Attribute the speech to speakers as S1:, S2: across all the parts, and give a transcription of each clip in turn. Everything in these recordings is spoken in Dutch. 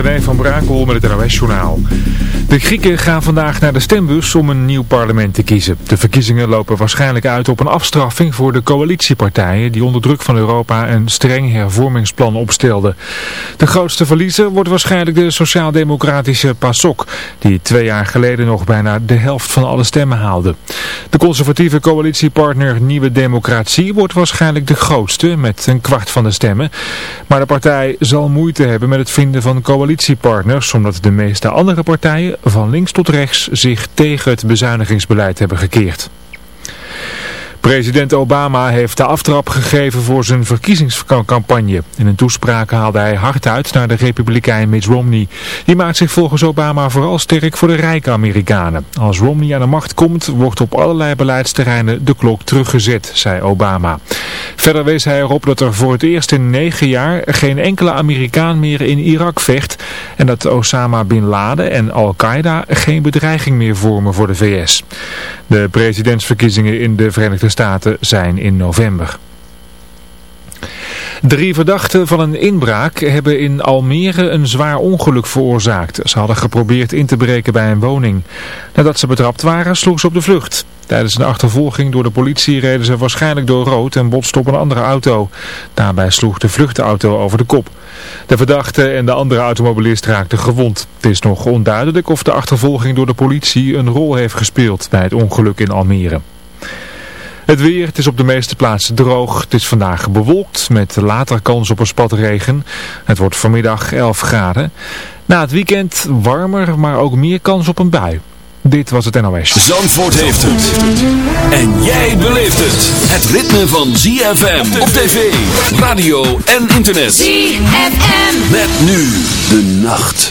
S1: René van Brakel met het NOS-journaal. De Grieken gaan vandaag naar de stembus om een nieuw parlement te kiezen. De verkiezingen lopen waarschijnlijk uit op een afstraffing voor de coalitiepartijen die onder druk van Europa een streng hervormingsplan opstelden. De grootste verliezer wordt waarschijnlijk de sociaal-democratische PASOK, die twee jaar geleden nog bijna de helft van alle stemmen haalde. De conservatieve coalitiepartner Nieuwe Democratie wordt waarschijnlijk de grootste met een kwart van de stemmen. Maar de partij zal moeite hebben met het vinden van coalitiepartners omdat de meeste andere partijen van links tot rechts zich tegen het bezuinigingsbeleid hebben gekeerd. President Obama heeft de aftrap gegeven voor zijn verkiezingscampagne. In een toespraak haalde hij hard uit naar de republikein Mitt Romney. Die maakt zich volgens Obama vooral sterk voor de rijke Amerikanen. Als Romney aan de macht komt, wordt op allerlei beleidsterreinen de klok teruggezet, zei Obama. Verder wees hij erop dat er voor het eerst in negen jaar geen enkele Amerikaan meer in Irak vecht. En dat Osama Bin Laden en Al-Qaeda geen bedreiging meer vormen voor de VS. De presidentsverkiezingen in de Verenigde Staten zijn in november. Drie verdachten van een inbraak hebben in Almere een zwaar ongeluk veroorzaakt. Ze hadden geprobeerd in te breken bij een woning. Nadat ze betrapt waren, sloegen ze op de vlucht. Tijdens een achtervolging door de politie reden ze waarschijnlijk door rood en botsten op een andere auto. Daarbij sloeg de vluchtauto over de kop. De verdachte en de andere automobilist raakten gewond. Het is nog onduidelijk of de achtervolging door de politie een rol heeft gespeeld bij het ongeluk in Almere. Het weer, het is op de meeste plaatsen droog. Het is vandaag bewolkt met later kans op een spatregen. Het wordt vanmiddag 11 graden. Na het weekend warmer, maar ook meer kans op een bui. Dit was het NOS.
S2: Zandvoort heeft het. En jij beleeft het. Het ritme van ZFM op tv, radio en internet.
S3: ZFM.
S2: Met nu de nacht.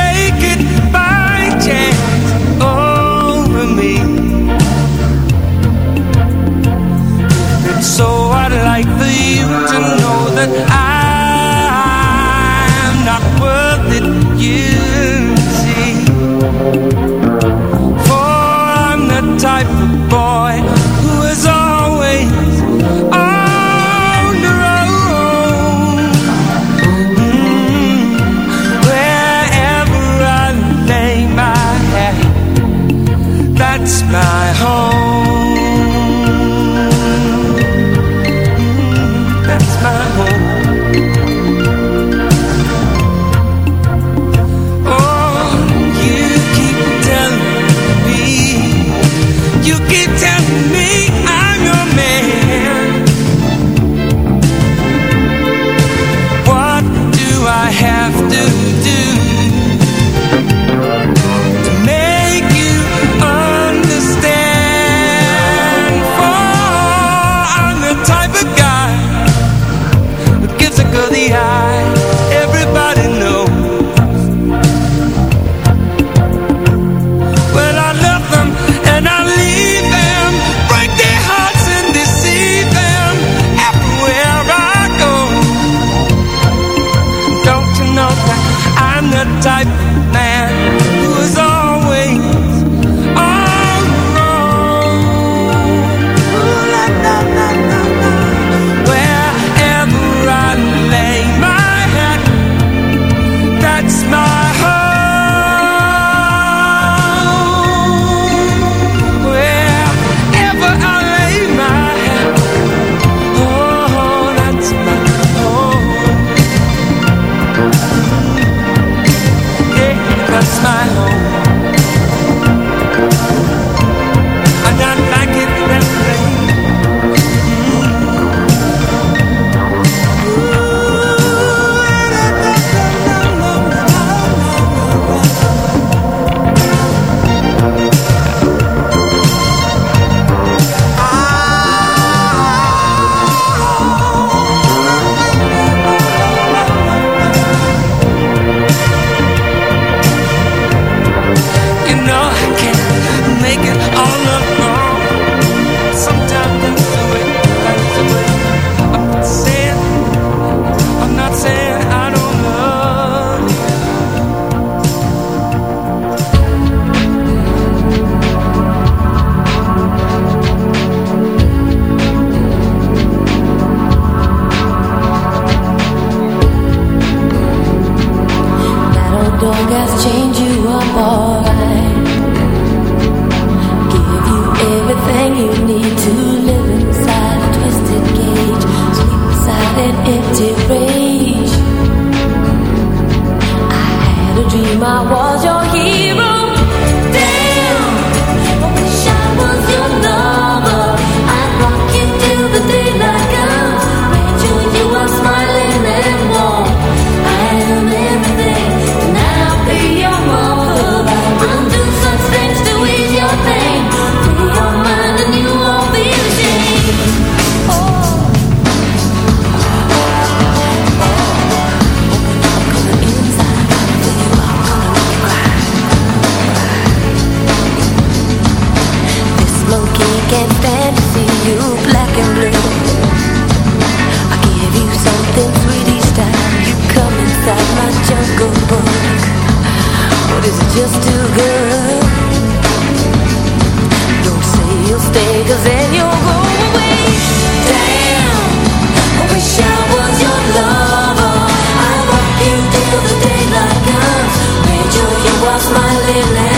S4: little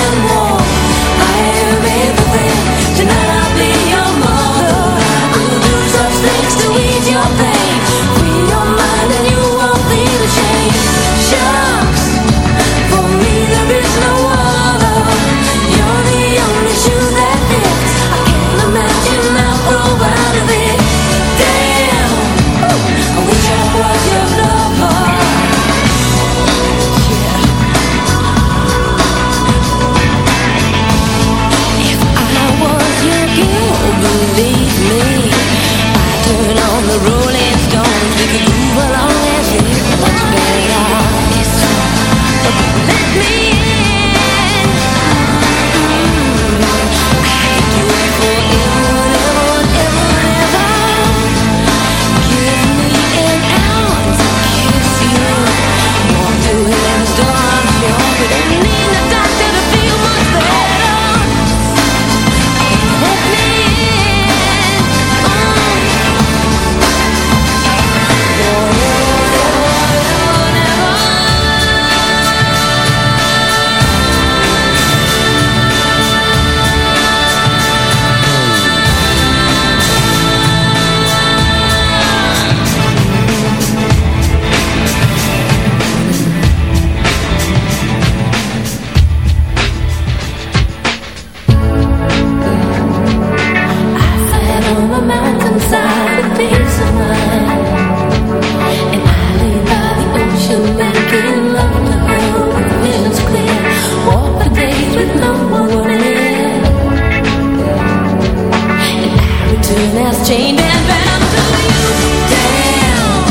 S4: chained and bound to you. Damn,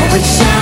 S4: I wish I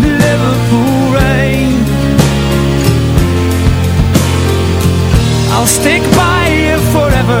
S4: Liverpool I'll stick by you forever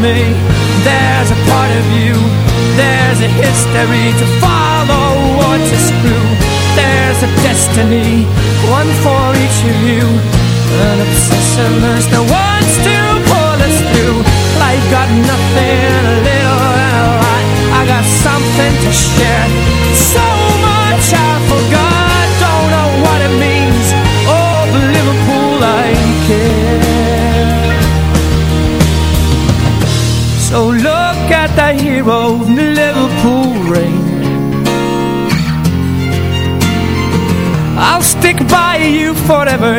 S4: me, there's a part of you There's a history to follow. Or to screw There's a destiny, one for each of you. An obsessionist that wants to pull us through. Life got nothing, a little and a lot. I got something to share. So much I forgot, at the in the Liverpool rain. I'll stick by you forever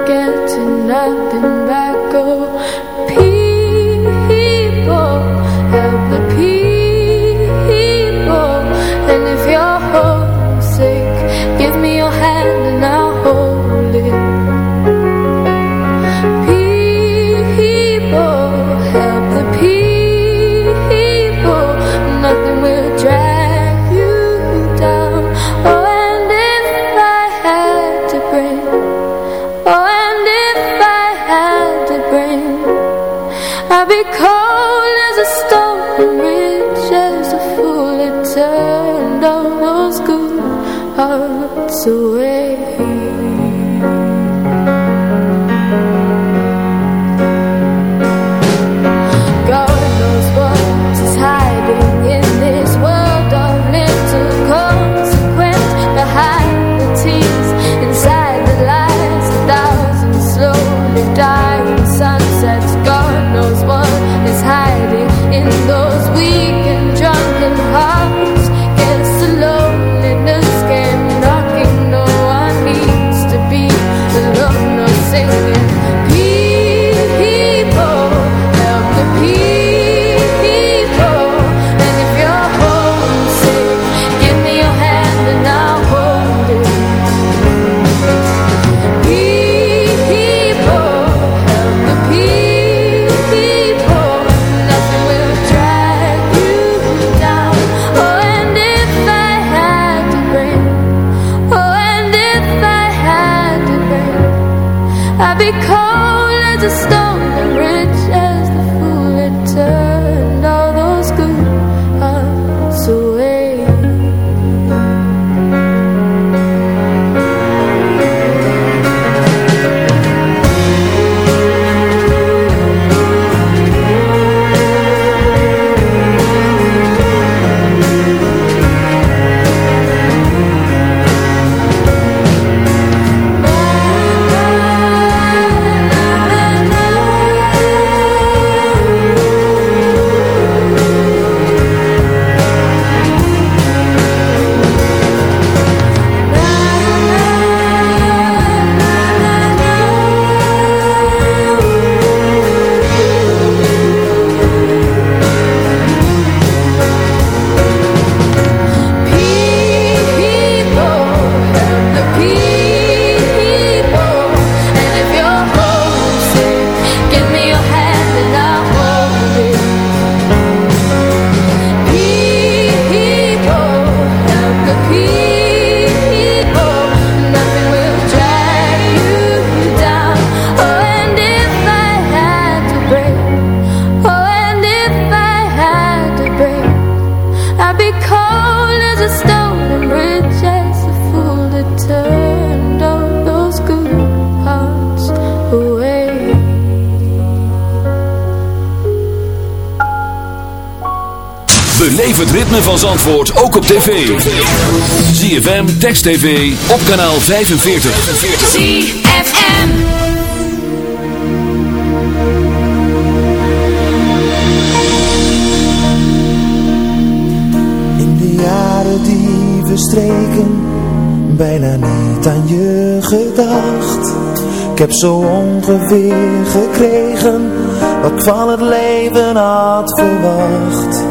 S2: Beleef het ritme van Zandvoort ook op tv. ZFM, Text TV, op kanaal 45.
S3: ZFM.
S5: In de jaren die verstreken, bijna niet aan je gedacht. Ik heb zo ongeveer gekregen, wat ik van het leven had verwacht.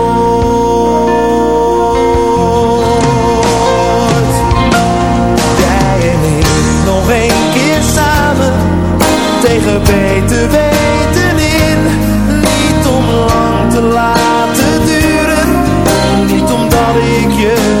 S5: Tegen beter weten in. Niet om lang te laten duren, niet omdat ik je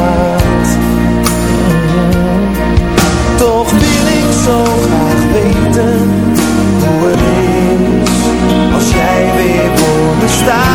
S5: Zo graag weten hoe het is als jij weer me staat.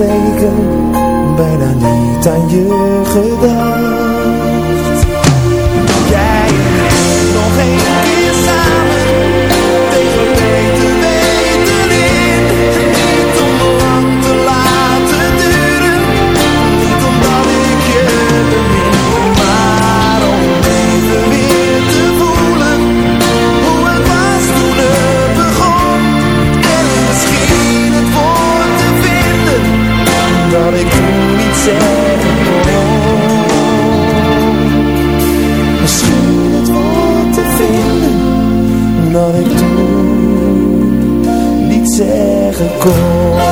S5: Verstreken, bijna niet aan je gedacht. wat ik toen
S6: niet zeggen kon.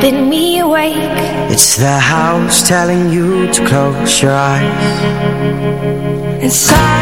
S6: been
S7: me awake.
S3: It's the house telling you to close your eyes. Inside